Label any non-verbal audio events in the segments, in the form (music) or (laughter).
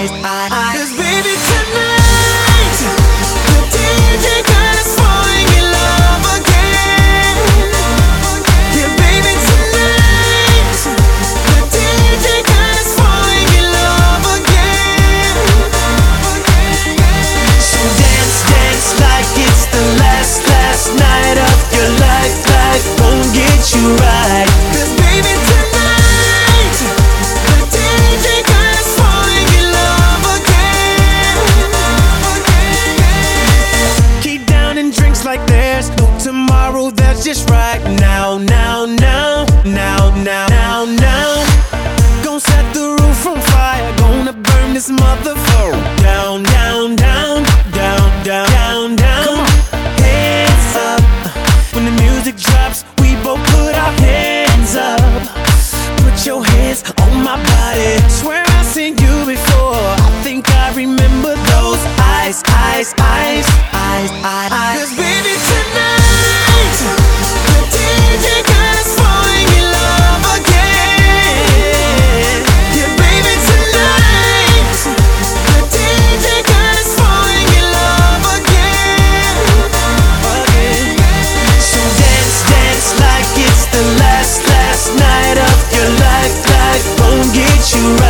eyes, eyes. eyes. Baby tonight, the DJ got us falling in love again. Yeah, baby tonight, the DJ got us falling in love again. So dance, dance like it's the last, last night of your life. Life won't get you right. Just right now, now, now, now, now, now, now. Gonna set the roof on fire. Gonna burn this motherfucker down, down, down, down, down, down, down. Hands up. When the music drops, we both put our hands up. Put your hands on my body. Swear I've seen you before. I think I remember those eyes, eyes, eyes, eyes, eyes. eyes. You right.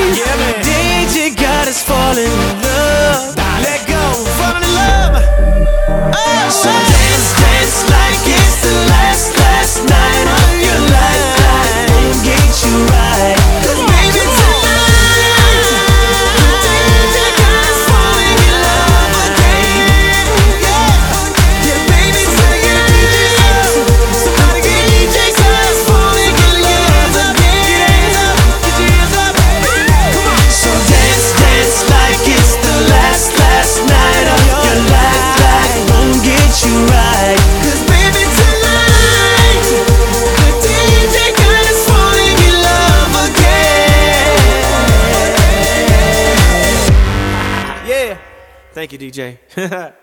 Yeah, man. DJ got us falling in love. Thank you, DJ. (laughs)